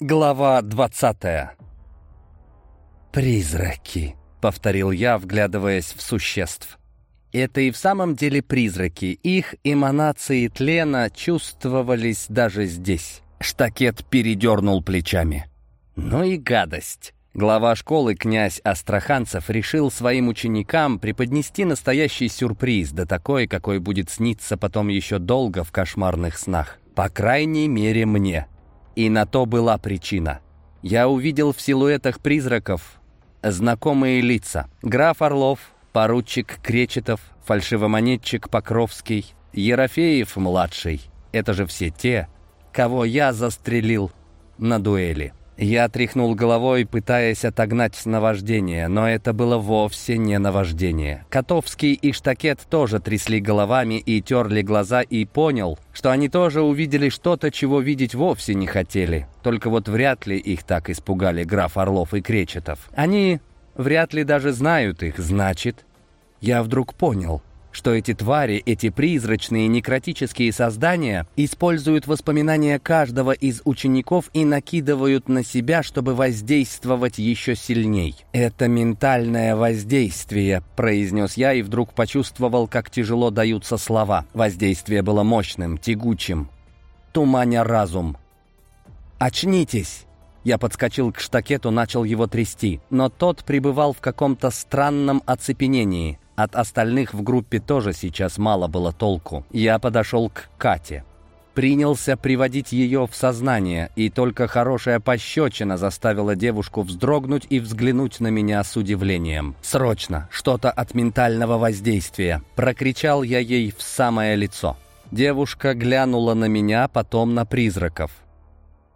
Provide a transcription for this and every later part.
Глава двадцатая «Призраки», — повторил я, вглядываясь в существ. Это и в самом деле призраки. Их эманации тлена чувствовались даже здесь. Штакет передернул плечами. Ну и гадость. Глава школы, князь Астраханцев, решил своим ученикам преподнести настоящий сюрприз, да такой, какой будет сниться потом еще долго в кошмарных снах. По крайней мере, мне. И на то была причина. Я увидел в силуэтах призраков знакомые лица. Граф Орлов, поручик Кречетов, фальшивомонетчик Покровский, Ерофеев-младший. Это же все те, кого я застрелил на дуэли. Я тряхнул головой, пытаясь отогнать наваждение, но это было вовсе не наваждение. Котовский и Штакет тоже трясли головами и терли глаза, и понял, что они тоже увидели что-то, чего видеть вовсе не хотели. Только вот вряд ли их так испугали граф Орлов и Кречетов. Они вряд ли даже знают их, значит. Я вдруг понял — что эти твари, эти призрачные некротические создания используют воспоминания каждого из учеников и накидывают на себя, чтобы воздействовать еще сильней. «Это ментальное воздействие», — произнес я и вдруг почувствовал, как тяжело даются слова. Воздействие было мощным, тягучим, туманя разум. «Очнитесь!» Я подскочил к штакету, начал его трясти, но тот пребывал в каком-то странном оцепенении. От остальных в группе тоже сейчас мало было толку. Я подошел к Кате. Принялся приводить ее в сознание, и только хорошая пощечина заставила девушку вздрогнуть и взглянуть на меня с удивлением. «Срочно! Что-то от ментального воздействия!» Прокричал я ей в самое лицо. Девушка глянула на меня, потом на призраков.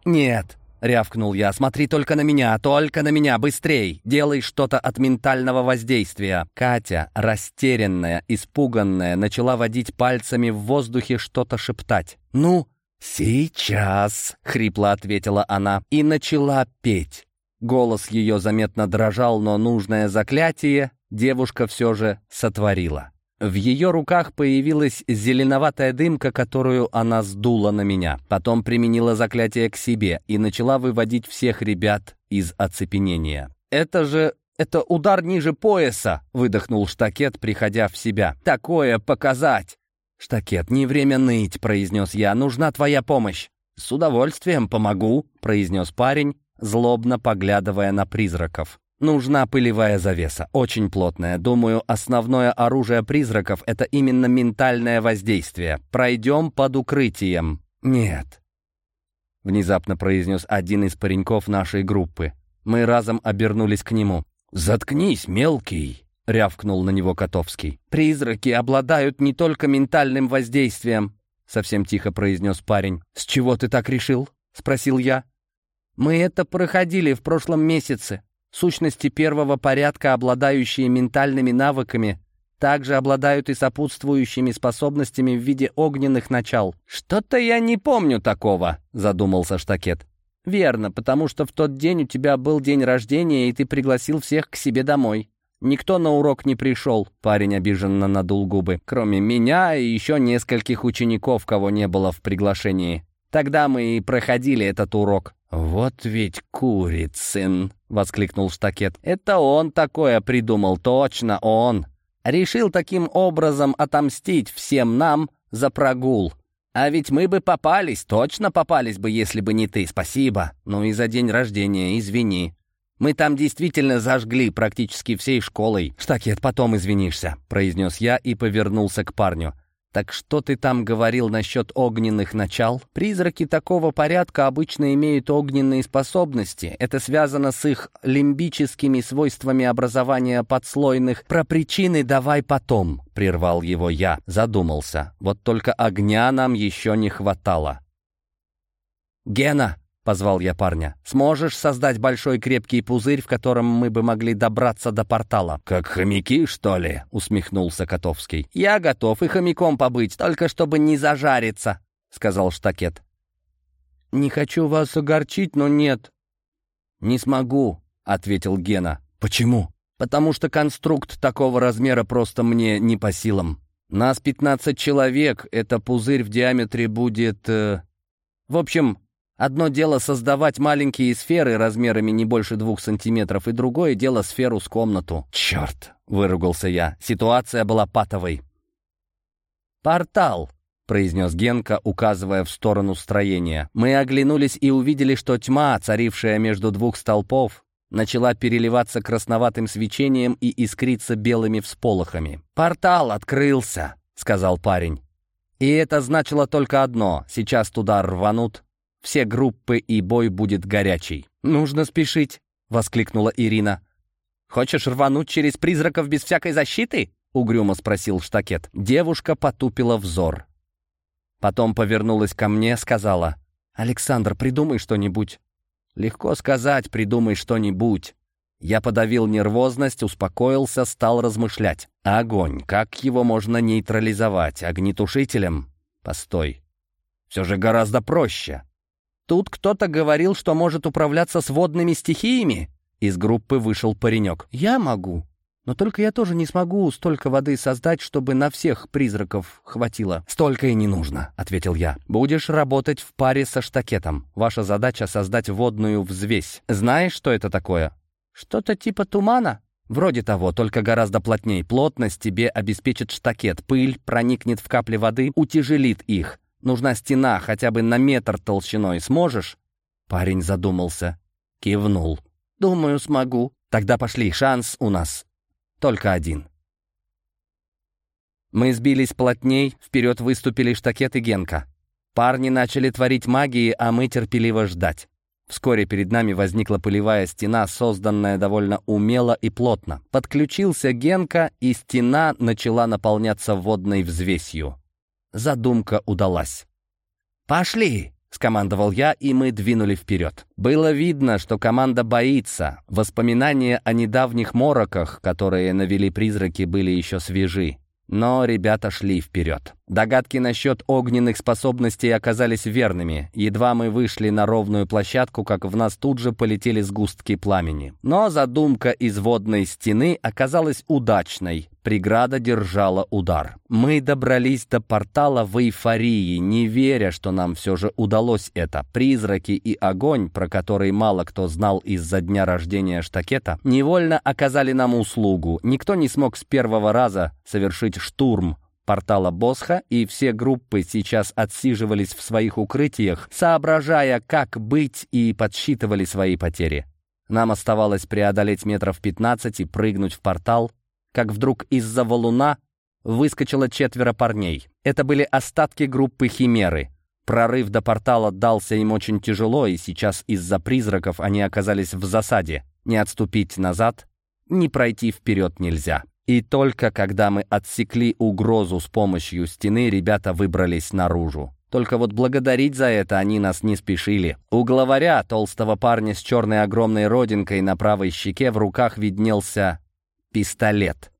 «Нет, — рявкнул я. «Смотри только на меня, только на меня, быстрей! Делай что-то от ментального воздействия!» Катя, растерянная, испуганная, начала водить пальцами в воздухе, что-то шептать. «Ну, сейчас!» — хрипло ответила она и начала петь. Голос ее заметно дрожал, но нужное заклятие девушка все же сотворила. В ее руках появилась зеленоватая дымка, которую она сдула на меня. Потом применила заклятие к себе и начала выводить всех ребят из оцепенения. «Это же... это удар ниже пояса!» — выдохнул Штакет, приходя в себя. «Такое показать!» «Штакет, не время ныть», — произнес я. «Нужна твоя помощь». «С удовольствием помогу», — произнес парень, злобно поглядывая на призраков. Нужна пылевая завеса, очень плотная. Думаю, основное оружие призраков — это именно ментальное воздействие. Пройдем под укрытием. Нет. Внезапно произнес один из пареньков нашей группы. Мы разом обернулись к нему. «Заткнись, мелкий!» — рявкнул на него Котовский. «Призраки обладают не только ментальным воздействием», — совсем тихо произнес парень. «С чего ты так решил?» — спросил я. «Мы это проходили в прошлом месяце», Сущности первого порядка, обладающие ментальными навыками, также обладают и сопутствующими способностями в виде огненных начал. «Что-то я не помню такого», — задумался Штакет. «Верно, потому что в тот день у тебя был день рождения, и ты пригласил всех к себе домой. Никто на урок не пришел», — парень обиженно надул губы, «кроме меня и еще нескольких учеников, кого не было в приглашении. Тогда мы и проходили этот урок». «Вот ведь курицын!» — воскликнул Штакет. «Это он такое придумал, точно он! Решил таким образом отомстить всем нам за прогул. А ведь мы бы попались, точно попались бы, если бы не ты, спасибо. Ну и за день рождения, извини. Мы там действительно зажгли практически всей школой. Штакет, потом извинишься», — произнес я и повернулся к парню. Так что ты там говорил насчет огненных начал? Призраки такого порядка обычно имеют огненные способности. Это связано с их лимбическими свойствами образования подслойных. Про причины давай потом, прервал его я. Задумался. Вот только огня нам еще не хватало. «Гена!» Позвал я парня. «Сможешь создать большой крепкий пузырь, в котором мы бы могли добраться до портала?» «Как хомяки, что ли?» — усмехнулся Котовский. «Я готов и хомяком побыть, только чтобы не зажариться», — сказал Штакет. «Не хочу вас огорчить, но нет». «Не смогу», — ответил Гена. «Почему?» «Потому что конструкт такого размера просто мне не по силам. Нас пятнадцать человек, это пузырь в диаметре будет... Э... В общем, Одно дело создавать маленькие сферы размерами не больше двух сантиметров, и другое дело сферу с комнату. «Черт!» — выругался я. Ситуация была патовой. «Портал!» — произнес Генка, указывая в сторону строения. Мы оглянулись и увидели, что тьма, царившая между двух столпов, начала переливаться красноватым свечением и искриться белыми всполохами. «Портал открылся!» — сказал парень. И это значило только одно — сейчас туда рванут все группы и бой будет горячий. «Нужно спешить!» — воскликнула Ирина. «Хочешь рвануть через призраков без всякой защиты?» — угрюмо спросил Штакет. Девушка потупила взор. Потом повернулась ко мне, сказала. «Александр, придумай что-нибудь». «Легко сказать, придумай что-нибудь». Я подавил нервозность, успокоился, стал размышлять. Огонь, как его можно нейтрализовать? Огнетушителем? Постой. Все же гораздо проще. Тут кто-то говорил, что может управляться с водными стихиями. Из группы вышел паренек. Я могу. Но только я тоже не смогу столько воды создать, чтобы на всех призраков хватило. «Столько и не нужно», — ответил я. «Будешь работать в паре со штакетом. Ваша задача — создать водную взвесь. Знаешь, что это такое?» «Что-то типа тумана?» «Вроде того, только гораздо плотнее. Плотность тебе обеспечит штакет. Пыль проникнет в капли воды, утяжелит их. Нужна стена хотя бы на метр толщиной. Сможешь?» Парень задумался. Кивнул. «Думаю, смогу. Тогда пошли, шанс у нас только один». Мы сбились плотней, вперед выступили штакет и Генка. Парни начали творить магии, а мы терпеливо ждать. Вскоре перед нами возникла пылевая стена, созданная довольно умело и плотно. Подключился Генка, и стена начала наполняться водной взвесью. Задумка удалась. «Пошли!» — скомандовал я, и мы двинули вперед. Было видно, что команда боится. Воспоминания о недавних мороках, которые навели призраки, были еще свежи. Но ребята шли вперед. Догадки насчет огненных способностей оказались верными. Едва мы вышли на ровную площадку, как в нас тут же полетели сгустки пламени. Но задумка из водной стены оказалась удачной. Преграда держала удар. Мы добрались до портала в эйфории, не веря, что нам все же удалось это. Призраки и огонь, про который мало кто знал из-за дня рождения штакета, невольно оказали нам услугу. Никто не смог с первого раза совершить штурм портала Босха, и все группы сейчас отсиживались в своих укрытиях, соображая, как быть, и подсчитывали свои потери. Нам оставалось преодолеть метров 15 и прыгнуть в портал, как вдруг из-за валуна выскочило четверо парней. Это были остатки группы Химеры. Прорыв до портала дался им очень тяжело, и сейчас из-за призраков они оказались в засаде. Не отступить назад, не пройти вперед нельзя. И только когда мы отсекли угрозу с помощью стены, ребята выбрались наружу. Только вот благодарить за это они нас не спешили. У главаря, толстого парня с черной огромной родинкой на правой щеке, в руках виднелся пистолет.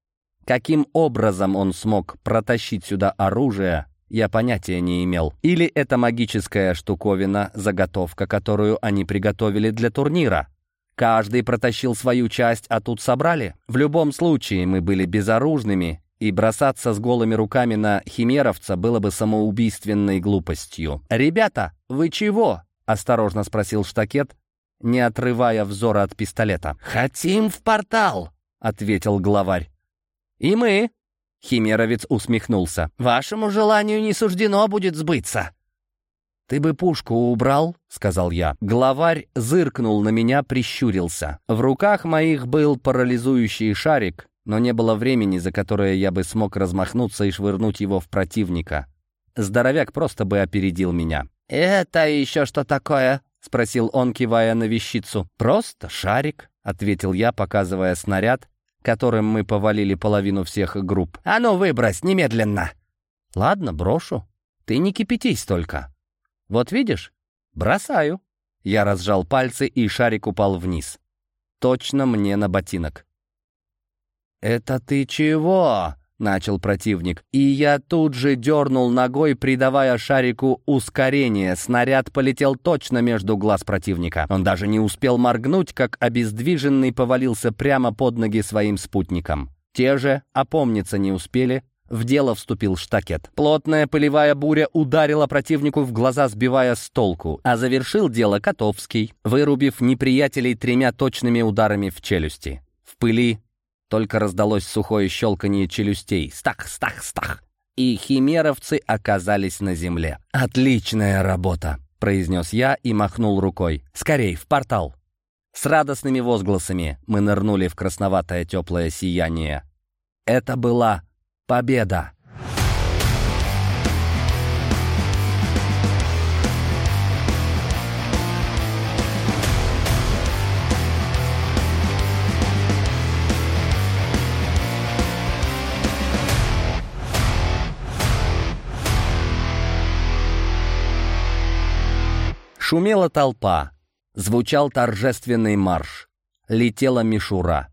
Каким образом он смог протащить сюда оружие, я понятия не имел. Или это магическая штуковина, заготовка, которую они приготовили для турнира. Каждый протащил свою часть, а тут собрали. В любом случае мы были безоружными, и бросаться с голыми руками на химеровца было бы самоубийственной глупостью. «Ребята, вы чего?» — осторожно спросил Штакет, не отрывая взора от пистолета. «Хотим в портал!» — ответил главарь. «И мы!» — Химеровец усмехнулся. «Вашему желанию не суждено будет сбыться!» «Ты бы пушку убрал», — сказал я. Главарь зыркнул на меня, прищурился. В руках моих был парализующий шарик, но не было времени, за которое я бы смог размахнуться и швырнуть его в противника. Здоровяк просто бы опередил меня. «Это еще что такое?» — спросил он, кивая на вещицу. «Просто шарик», — ответил я, показывая снаряд, которым мы повалили половину всех групп. «А ну, выбрось, немедленно!» «Ладно, брошу. Ты не кипятись только». «Вот видишь? Бросаю». Я разжал пальцы, и шарик упал вниз. Точно мне на ботинок. «Это ты чего?» — начал противник. И я тут же дернул ногой, придавая шарику ускорение. Снаряд полетел точно между глаз противника. Он даже не успел моргнуть, как обездвиженный повалился прямо под ноги своим спутникам. Те же опомниться не успели, В дело вступил штакет. Плотная пылевая буря ударила противнику в глаза, сбивая с толку, а завершил дело Котовский, вырубив неприятелей тремя точными ударами в челюсти. В пыли только раздалось сухое щелканье челюстей. Стах, стах, стах. И химеровцы оказались на земле. «Отличная работа!» — произнес я и махнул рукой. «Скорей, в портал!» С радостными возгласами мы нырнули в красноватое теплое сияние. Это была победа! Шумела толпа. Звучал торжественный марш. Летела мишура.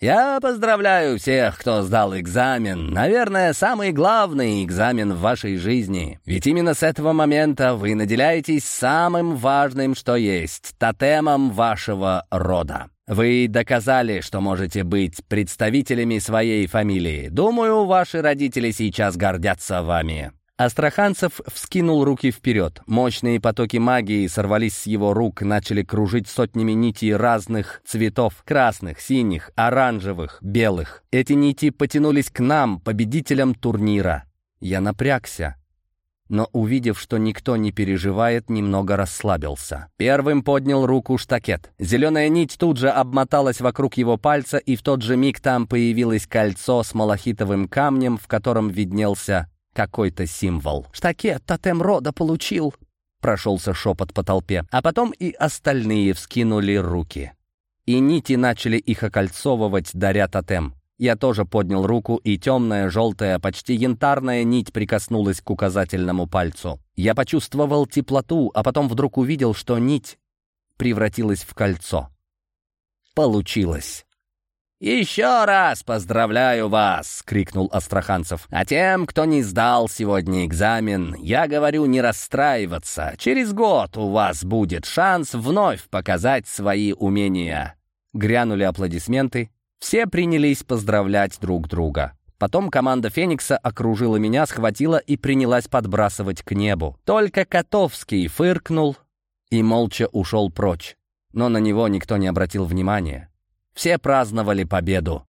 «Я поздравляю всех, кто сдал экзамен. Наверное, самый главный экзамен в вашей жизни. Ведь именно с этого момента вы наделяетесь самым важным, что есть, тотемом вашего рода. Вы доказали, что можете быть представителями своей фамилии. Думаю, ваши родители сейчас гордятся вами. Астраханцев вскинул руки вперед. Мощные потоки магии сорвались с его рук, начали кружить сотнями нитей разных цветов — красных, синих, оранжевых, белых. Эти нити потянулись к нам, победителям турнира. Я напрягся. Но, увидев, что никто не переживает, немного расслабился. Первым поднял руку штакет. Зеленая нить тут же обмоталась вокруг его пальца, и в тот же миг там появилось кольцо с малахитовым камнем, в котором виднелся какой-то символ. «Штакет тотем рода получил!» Прошелся шепот по толпе, а потом и остальные вскинули руки. И нити начали их окольцовывать, даря тотем. Я тоже поднял руку, и темная, желтая, почти янтарная нить прикоснулась к указательному пальцу. Я почувствовал теплоту, а потом вдруг увидел, что нить превратилась в кольцо. Получилось. «Еще раз поздравляю вас!» — крикнул Астраханцев. «А тем, кто не сдал сегодня экзамен, я говорю не расстраиваться. Через год у вас будет шанс вновь показать свои умения». Грянули аплодисменты. Все принялись поздравлять друг друга. Потом команда «Феникса» окружила меня, схватила и принялась подбрасывать к небу. Только Котовский фыркнул и молча ушел прочь. Но на него никто не обратил внимания. Все праздновали победу.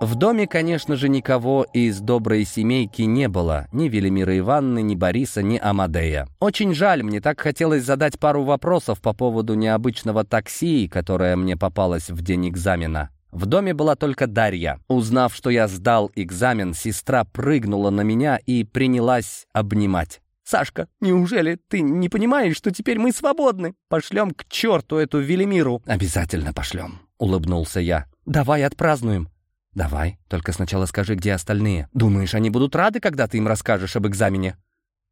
В доме, конечно же, никого из доброй семейки не было. Ни Велимира Ивановны, ни Бориса, ни Амадея. Очень жаль, мне так хотелось задать пару вопросов по поводу необычного такси, которое мне попалось в день экзамена. В доме была только Дарья. Узнав, что я сдал экзамен, сестра прыгнула на меня и принялась обнимать. «Сашка, неужели ты не понимаешь, что теперь мы свободны? Пошлем к черту эту Велимиру!» «Обязательно пошлем», — улыбнулся я. «Давай отпразднуем». «Давай, только сначала скажи, где остальные. Думаешь, они будут рады, когда ты им расскажешь об экзамене?»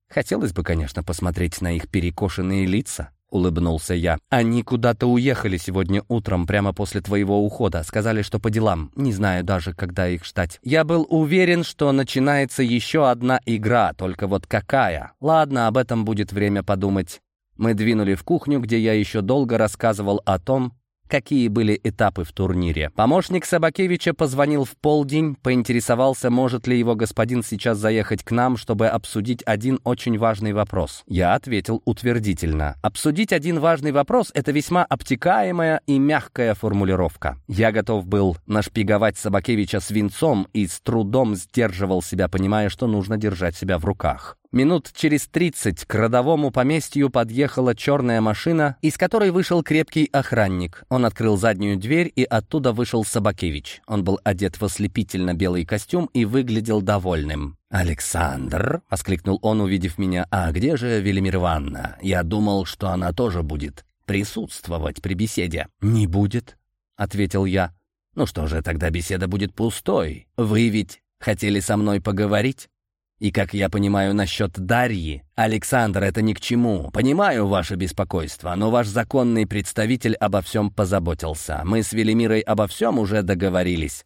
Хотелось бы, конечно, посмотреть на их перекошенные лица. — улыбнулся я. «Они куда-то уехали сегодня утром, прямо после твоего ухода. Сказали, что по делам. Не знаю даже, когда их ждать. Я был уверен, что начинается еще одна игра, только вот какая. Ладно, об этом будет время подумать». Мы двинули в кухню, где я еще долго рассказывал о том, какие были этапы в турнире. Помощник Собакевича позвонил в полдень, поинтересовался, может ли его господин сейчас заехать к нам, чтобы обсудить один очень важный вопрос. Я ответил утвердительно. Обсудить один важный вопрос — это весьма обтекаемая и мягкая формулировка. Я готов был нашпиговать Собакевича свинцом и с трудом сдерживал себя, понимая, что нужно держать себя в руках. Минут через тридцать к родовому поместью подъехала черная машина, из которой вышел крепкий охранник. Он открыл заднюю дверь, и оттуда вышел Собакевич. Он был одет в ослепительно белый костюм и выглядел довольным. «Александр!» — воскликнул он, увидев меня. «А где же Велимир Ивановна? Я думал, что она тоже будет присутствовать при беседе». «Не будет», — ответил я. «Ну что же, тогда беседа будет пустой. Вы ведь хотели со мной поговорить?» И, как я понимаю, насчет Дарьи, Александр, это ни к чему. Понимаю ваше беспокойство, но ваш законный представитель обо всем позаботился. Мы с Велимирой обо всем уже договорились».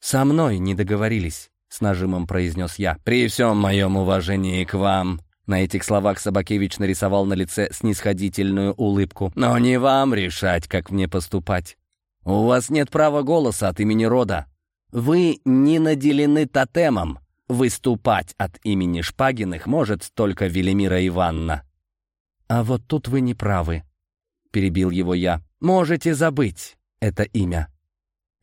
«Со мной не договорились», — с нажимом произнес я. «При всем моем уважении к вам, На этих словах Собакевич нарисовал на лице снисходительную улыбку. «Но не вам решать, как мне поступать. У вас нет права голоса от имени рода. Вы не наделены тотемом. Выступать от имени Шпагиных может только Велимира Ивановна». «А вот тут вы не правы», — перебил его я. «Можете забыть это имя».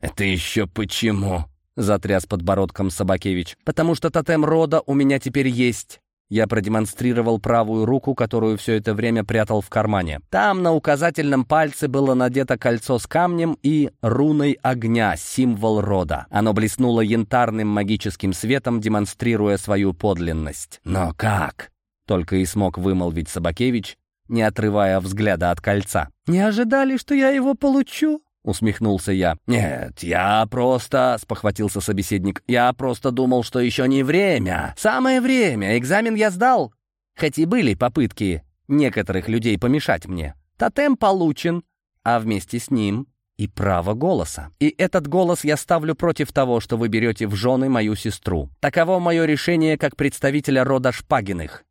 «Это еще почему?» — затряс подбородком Собакевич. «Потому что тотем рода у меня теперь есть. Я продемонстрировал правую руку, которую все это время прятал в кармане. Там на указательном пальце было надето кольцо с камнем и руной огня, символ рода. Оно блеснуло янтарным магическим светом, демонстрируя свою подлинность. «Но как?» — только и смог вымолвить Собакевич, не отрывая взгляда от кольца. «Не ожидали, что я его получу?» — усмехнулся я. «Нет, я просто...» — спохватился собеседник. «Я просто думал, что еще не время. Самое время. Экзамен я сдал. Хоть и были попытки некоторых людей помешать мне. Тотем получен, а вместе с ним и право голоса. И этот голос я ставлю против того, что вы берете в жены мою сестру. Таково мое решение как представителя рода Шпагиных.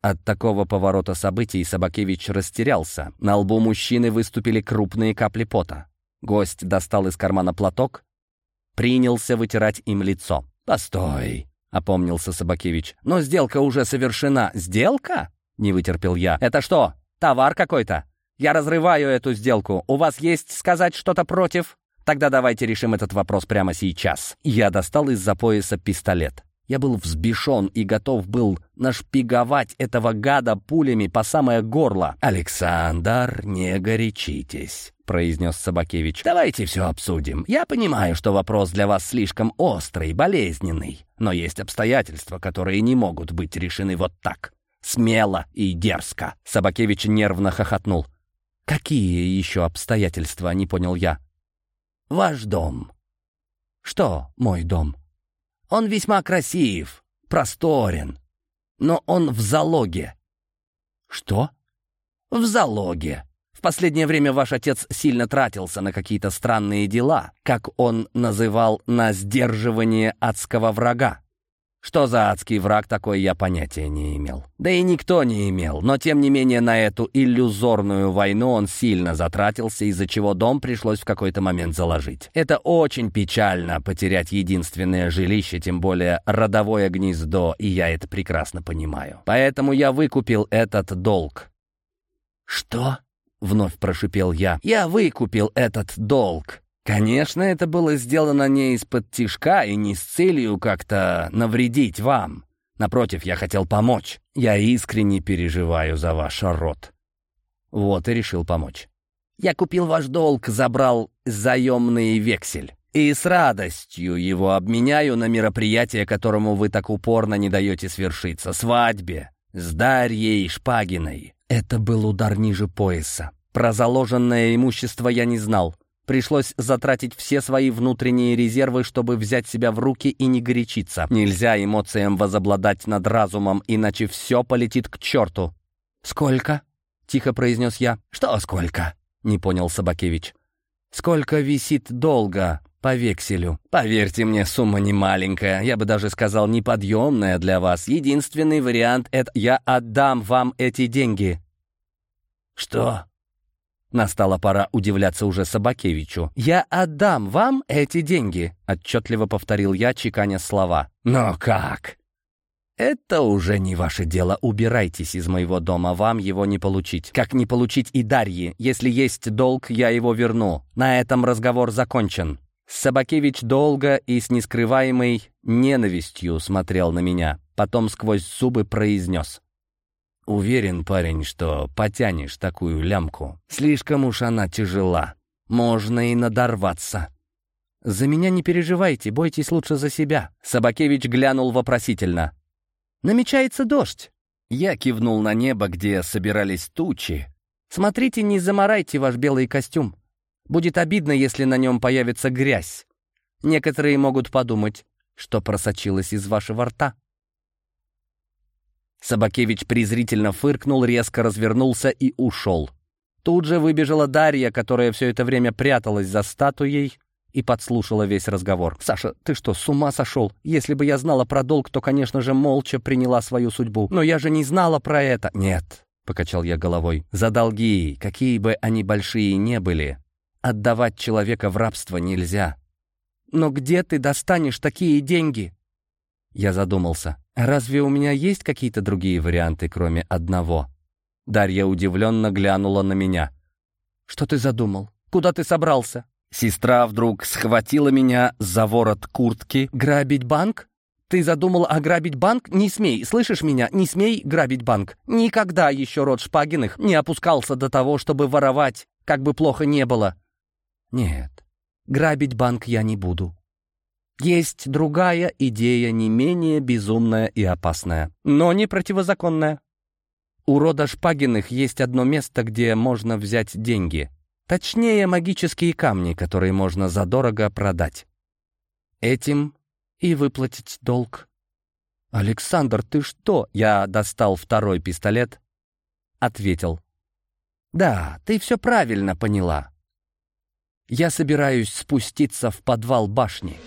От такого поворота событий Собакевич растерялся. На лбу мужчины выступили крупные капли пота. Гость достал из кармана платок, принялся вытирать им лицо. «Постой!» — опомнился Собакевич. «Но сделка уже совершена». «Сделка?» — не вытерпел я. «Это что, товар какой-то? Я разрываю эту сделку. У вас есть сказать что-то против?» Тогда давайте решим этот вопрос прямо сейчас. Я достал из-за пояса пистолет. Я был взбешен и готов был нашпиговать этого гада пулями по самое горло. «Александр, не горячитесь», — произнес Собакевич. «Давайте все обсудим. Я понимаю, что вопрос для вас слишком острый, болезненный, но есть обстоятельства, которые не могут быть решены вот так. Смело и дерзко». Собакевич нервно хохотнул. «Какие еще обстоятельства?» — не понял я. «Ваш дом». «Что мой дом?» Он весьма красив, просторен, но он в залоге». «Что?» «В залоге. В последнее время ваш отец сильно тратился на какие-то странные дела, как он называл «на сдерживание адского врага». Что за адский враг такой, я понятия не имел. Да и никто не имел, но тем не менее на эту иллюзорную войну он сильно затратился, из-за чего дом пришлось в какой-то момент заложить. Это очень печально, потерять единственное жилище, тем более родовое гнездо, и я это прекрасно понимаю. Поэтому я выкупил этот долг. «Что?» — вновь прошипел я. «Я выкупил этот долг». Конечно, это было сделано не из-под тишка и не с целью как-то навредить вам. Напротив, я хотел помочь. Я искренне переживаю за ваш род. Вот и решил помочь. Я купил ваш долг, забрал заемный вексель. И с радостью его обменяю на мероприятие, которому вы так упорно не даете свершиться. Свадьбе с Дарьей Шпагиной. Это был удар ниже пояса. Про заложенное имущество я не знал. Пришлось затратить все свои внутренние резервы, чтобы взять себя в руки и не горячиться. Нельзя эмоциям возобладать над разумом, иначе все полетит к черту. «Сколько?» — тихо произнес я. «Что сколько?» — не понял Собакевич. «Сколько висит долго по векселю?» «Поверьте мне, сумма не маленькая, я бы даже сказал, неподъемная для вас. Единственный вариант — это я отдам вам эти деньги». «Что?» Настала пора удивляться уже Собакевичу. «Я отдам вам эти деньги», — отчетливо повторил я, чеканя слова. «Но как?» «Это уже не ваше дело. Убирайтесь из моего дома, вам его не получить. Как не получить и Дарьи? Если есть долг, я его верну. На этом разговор закончен». Собакевич долго и с нескрываемой ненавистью смотрел на меня. Потом сквозь зубы произнес. Уверен, парень, что потянешь такую лямку. Слишком уж она тяжела. Можно и надорваться. «За меня не переживайте, бойтесь лучше за себя». Собакевич глянул вопросительно. «Намечается дождь». Я кивнул на небо, где собирались тучи. «Смотрите, не заморайте ваш белый костюм. Будет обидно, если на нем появится грязь. Некоторые могут подумать, что просочилось из вашего рта». Собакевич презрительно фыркнул, резко развернулся и ушел. Тут же выбежала Дарья, которая все это время пряталась за статуей и подслушала весь разговор. «Саша, ты что, с ума сошел? Если бы я знала про долг, то, конечно же, молча приняла свою судьбу. Но я же не знала про это». «Нет», — покачал я головой, — «за долги, какие бы они большие не были, отдавать человека в рабство нельзя». «Но где ты достанешь такие деньги?» Я задумался. «Разве у меня есть какие-то другие варианты, кроме одного?» Дарья удивленно глянула на меня. «Что ты задумал? Куда ты собрался?» Сестра вдруг схватила меня за ворот куртки. «Грабить банк? Ты задумал ограбить банк? Не смей, слышишь меня? Не смей грабить банк. Никогда еще род Шпагиных не опускался до того, чтобы воровать, как бы плохо не было. Нет, грабить банк я не буду. Есть другая идея, не менее безумная и опасная, но не противозаконная. У рода Шпагиных есть одно место, где можно взять деньги. Точнее, магические камни, которые можно задорого продать. Этим и выплатить долг. «Александр, ты что?» Я достал второй пистолет. Ответил. «Да, ты все правильно поняла. Я собираюсь спуститься в подвал башни».